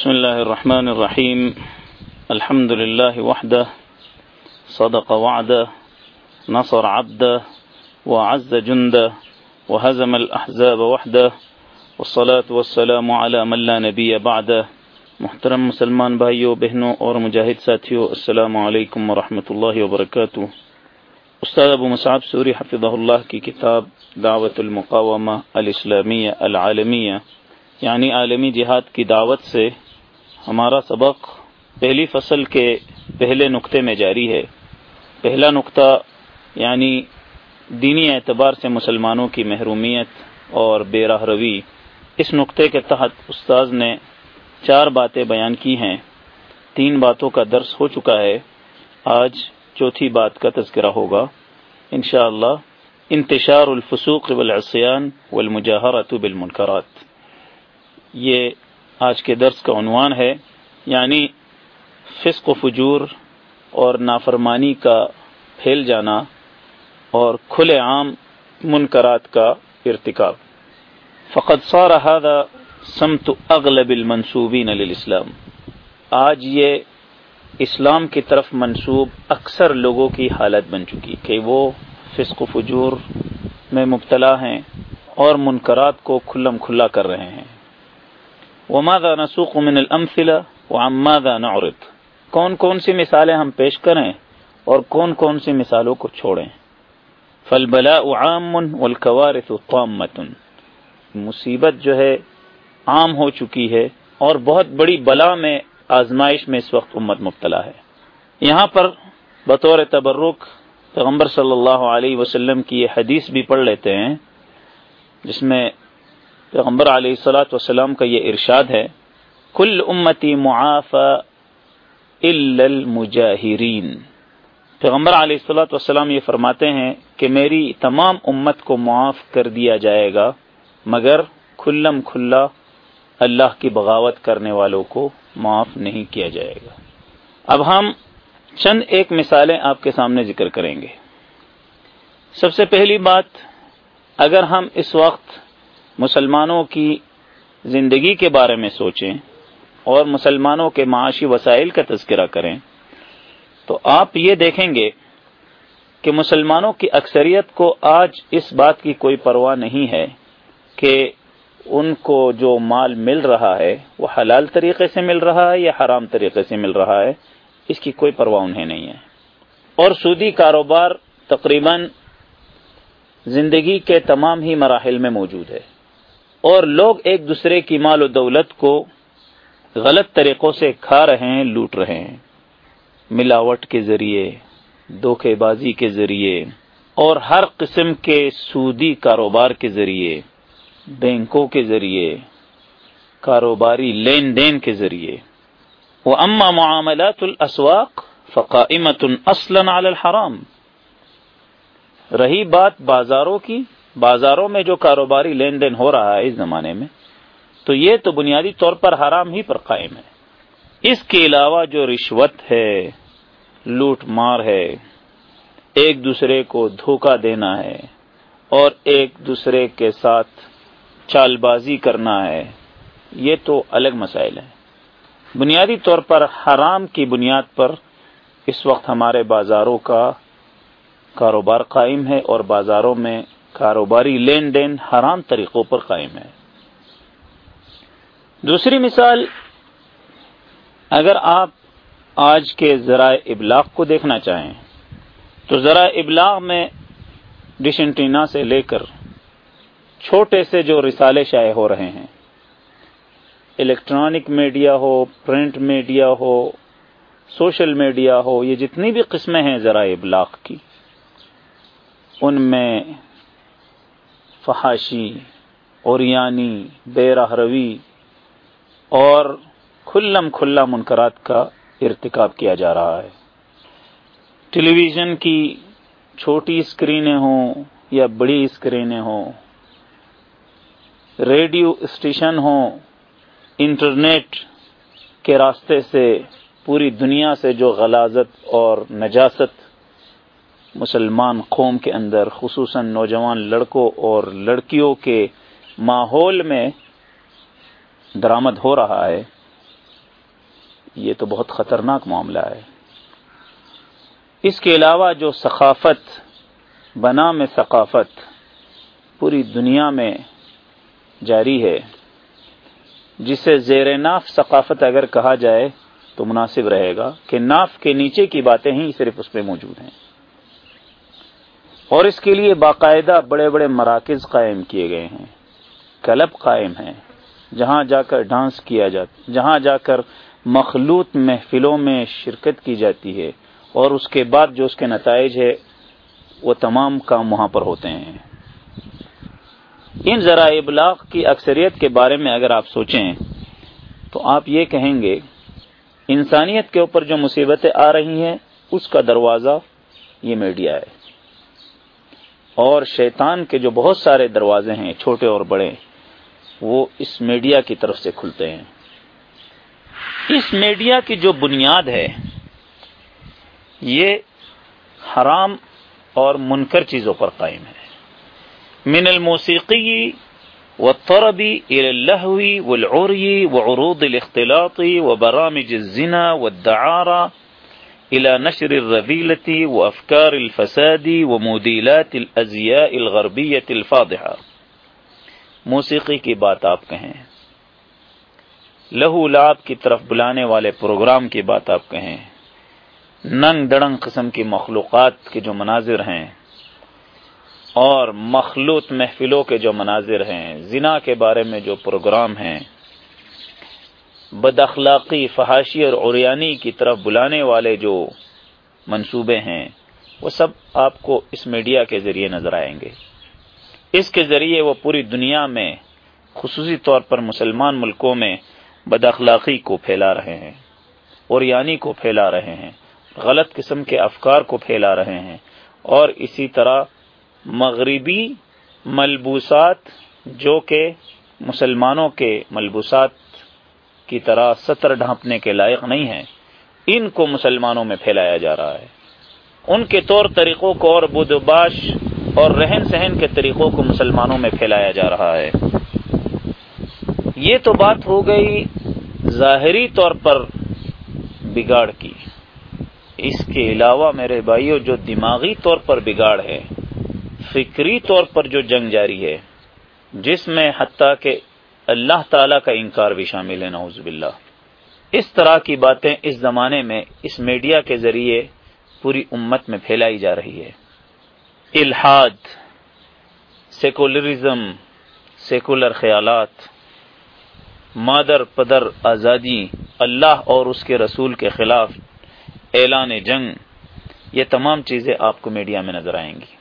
بسم الله الرحمن الرحيم. الحمد لله وحده. صدق وعده. نصر عبده. وعز جنده. وهزم الأحزاب وحده. والصلاة والسلام على من لا نبي بعده. محترم مسلمان بھائیوں بہنوں اور مجاہد ساتھیوں السلام علیکم ورحمۃ اللہ وبرکاتہ. استاد ابو مصعب سوری حفظہ اللہ کی کتاب دعوت المقامہ الاسلامیہ العالمیہ یعنی عالمی جہاد کی دعوت سے ہمارا سبق پہلی فصل کے پہلے نقطے میں جاری ہے۔ پہلا نقطہ یعنی دینی اعتبار سے مسلمانوں کی محرومیت اور بے راہ روی۔ اس نقطے کے تحت استاذ نے چار باتیں بیان کی ہیں۔ تین باتوں کا درس ہو چکا ہے۔ آج چوتھی بات کا تذکرہ ہوگا۔ انشاءاللہ اللہ انتشار الفسوق والعصیان والمجاہرت بالمنکرات۔ یہ آج کے درس کا عنوان ہے یعنی فسق و فجور اور نافرمانی کا پھیل جانا اور کھلے عام منکرات کا ارتکاب۔ فقط صار هذا سمت اغلب المنصوبین للاسلام آج یہ اسلام کی طرف منصوب اکثر لوگوں کی حالت بن چکی کہ وہ فسق و فجور میں مبتلا ہیں اور منکرات کو کھلم کھلا کر رہے ہیں۔ وماذا نسوق من الامثلہ وعماذا نعرض؟ کون کون سی مثالیں ہم پیش کریں اور کون کون سی مثالوں کو چھوڑیں؟ فالبلاء عام والکوارث طامت مصیبت جو ہے عام ہو چکی ہے اور بہت بڑی بلا میں آزمائش میں اس وقت امت مبتلا ہے۔ یہاں پر بطور تبرک پیغمبر صلی اللہ علیہ وسلم کی یہ حدیث بھی پڑھ لیتے ہیں، جس میں پیغمبر علیہ السلاۃ وسلام کا یہ ارشاد ہے، کل امتی معاف المجاہرین. پیغمبر علیہ السلاۃ وسلام یہ فرماتے ہیں کہ میری تمام امت کو معاف کر دیا جائے گا، مگر کھلم کھلا اللہ کی بغاوت کرنے والوں کو معاف نہیں کیا جائے گا۔ اب ہم چند ایک مثالیں آپ کے سامنے ذکر کریں گے۔ سب سے پہلی بات، اگر ہم اس وقت مسلمانوں کی زندگی کے بارے میں سوچیں اور مسلمانوں کے معاشی وسائل کا تذکرہ کریں، تو آپ یہ دیکھیں گے کہ مسلمانوں کی اکثریت کو آج اس بات کی کوئی پرواہ نہیں ہے کہ ان کو جو مال مل رہا ہے وہ حلال طریقے سے مل رہا ہے یا حرام طریقے سے مل رہا ہے، اس کی کوئی پرواہ انہیں نہیں ہے۔ اور سودی کاروبار تقریباً زندگی کے تمام ہی مراحل میں موجود ہے۔ اور لوگ ایک دوسرے کی مال و دولت کو غلط طریقوں سے کھا رہے ہیں، لوٹ رہے ہیں۔ ملاوٹ کے ذریعے، دھوکے بازی کے ذریعے، اور ہر قسم کے سودی کاروبار کے ذریعے، بینکوں کے ذریعے، کاروباری لین دین کے ذریعے۔ وہ اما معاملات الاسواق فقائمت اصلا علی الحرام۔ رہی بات بازاروں کی بازاروں میں جو کاروباری لین دین ہو رہا ہے اس زمانے میں، تو یہ تو بنیادی طور پر حرام ہی پر قائم ہے۔ اس کے علاوہ جو رشوت ہے، لوٹ مار ہے، ایک دوسرے کو دھوکہ دینا ہے، اور ایک دوسرے کے ساتھ چال بازی کرنا ہے، یہ تو الگ مسائل ہیں۔ بنیادی طور پر حرام کی بنیاد پر اس وقت ہمارے بازاروں کا کاروبار قائم ہے اور بازاروں میں کاروباری لین دین حرام طریقوں پر قائم ہے۔ دوسری مثال، اگر آپ آج کے ذرائع ابلاغ کو دیکھنا چاہیں، تو ذرائع ابلاغ میں ڈشنٹینا سے لے کر چھوٹے سے جو رسالے شائع ہو رہے ہیں، الیکٹرانک میڈیا ہو، پرنٹ میڈیا ہو، سوشل میڈیا ہو، یہ جتنی بھی قسمیں ہیں ذرائع ابلاغ کی، ان میں فحاشی اور یعنی بے راہ روی اور کھلم کھلا منکرات کا ارتکاب کیا جا رہا ہے۔ ٹیلی ویژن کی چھوٹی اسکرینیں ہوں یا بڑی اسکرینیں ہوں، ریڈیو اسٹیشن ہوں، انٹرنیٹ کے راستے سے پوری دنیا سے جو غلازت اور نجاست مسلمان قوم کے اندر، خصوصاً نوجوان لڑکوں اور لڑکیوں کے ماحول میں درامد ہو رہا ہے، یہ تو بہت خطرناک معاملہ ہے۔ اس کے علاوہ جو ثقافت، بنا میں ثقافت پوری دنیا میں جاری ہے، جسے زیر ناف ثقافت اگر کہا جائے تو مناسب رہے گا کہ ناف کے نیچے کی باتیں ہی صرف اس پہ موجود ہیں۔ اور اس کے لیے باقاعدہ بڑے بڑے مراکز قائم کیے گئے ہیں۔ کلب قائم ہیں، جہاں جا کر ڈانس کیا جاتا جہاں جا کر مخلوط محفلوں میں شرکت کی جاتی ہے۔ اور اس کے بعد جو اس کے نتائج ہے، وہ تمام کام وہاں پر ہوتے ہیں۔ ان ذرائع ابلاغ کی اکثریت کے بارے میں اگر آپ سوچیں، تو آپ یہ کہیں گے، انسانیت کے اوپر جو مصیبتیں آ رہی ہیں، اس کا دروازہ یہ میڈیا ہے۔ اور شیطان کے جو بہت سارے دروازے ہیں، چھوٹے اور بڑے، وہ اس میڈیا کی طرف سے کھلتے ہیں۔ اس میڈیا کی جو بنیاد ہے، یہ حرام اور منکر چیزوں پر قائم ہے۔ من الموسیقی والطرب إلى اللهو والعري وعروض الاختلاط وبرامج الزنا والدعارة إلى نشر الرذيلة وأفكار الفساد وموديلات الأزياء الغربية الفاضحة۔ موسیقی کی بات آپ کہیں۔ لہو لاب کی طرف بلانے والے پروگرام کی بات آپ کہیں۔ ننگ دڑنگ قسم کی مخلوقات کے جو مناظر ہیں۔ اور مخلوط محفلوں کے جو مناظر ہیں۔ زنا کے بارے میں جو پروگرام ہیں۔ بد اخلاقی، فحاشی اور اوریانی کی طرف بلانے والے جو منصوبے ہیں، وہ سب آپ کو اس میڈیا کے ذریعے نظر آئیں گے۔ اس کے ذریعے وہ پوری دنیا میں خصوصی طور پر مسلمان ملکوں میں بد اخلاقی کو پھیلا رہے ہیں اوریانی کو پھیلا رہے ہیں، غلط قسم کے افکار کو پھیلا رہے ہیں اور اسی طرح مغربی ملبوسات جو کہ مسلمانوں کے ملبوسات کی طرح سطر ڈھانپنے کے لائق نہیں ہیں۔ ان کو مسلمانوں میں پھیلایا جا رہا ہے۔ ان کے طور طریقوں کو اور بدوباش اور رہن سہن کے طریقوں کو مسلمانوں میں پھیلایا جا رہا ہے۔ یہ تو بات ہو گئی ظاہری طور پر بگاڑ کی۔ اس کے علاوہ میرے بھائیوں جو دماغی طور پر بگاڑ ہے، فکری طور پر جو جنگ جاری ہے، جس میں حتیٰ کہ اللہ تعالی کا انکار بھی شامل ہے، نعوذ باللہ۔ اس طرح کی باتیں اس زمانے میں اس میڈیا کے ذریعے پوری امت میں پھیلائی جا رہی ہے۔ الحاد، سیکولرزم، سیکولر خیالات، مادر پدر آزادی، اللہ اور اس کے رسول کے خلاف اعلان جنگ، یہ تمام چیزیں آپ کو میڈیا میں نظر آئیں گی۔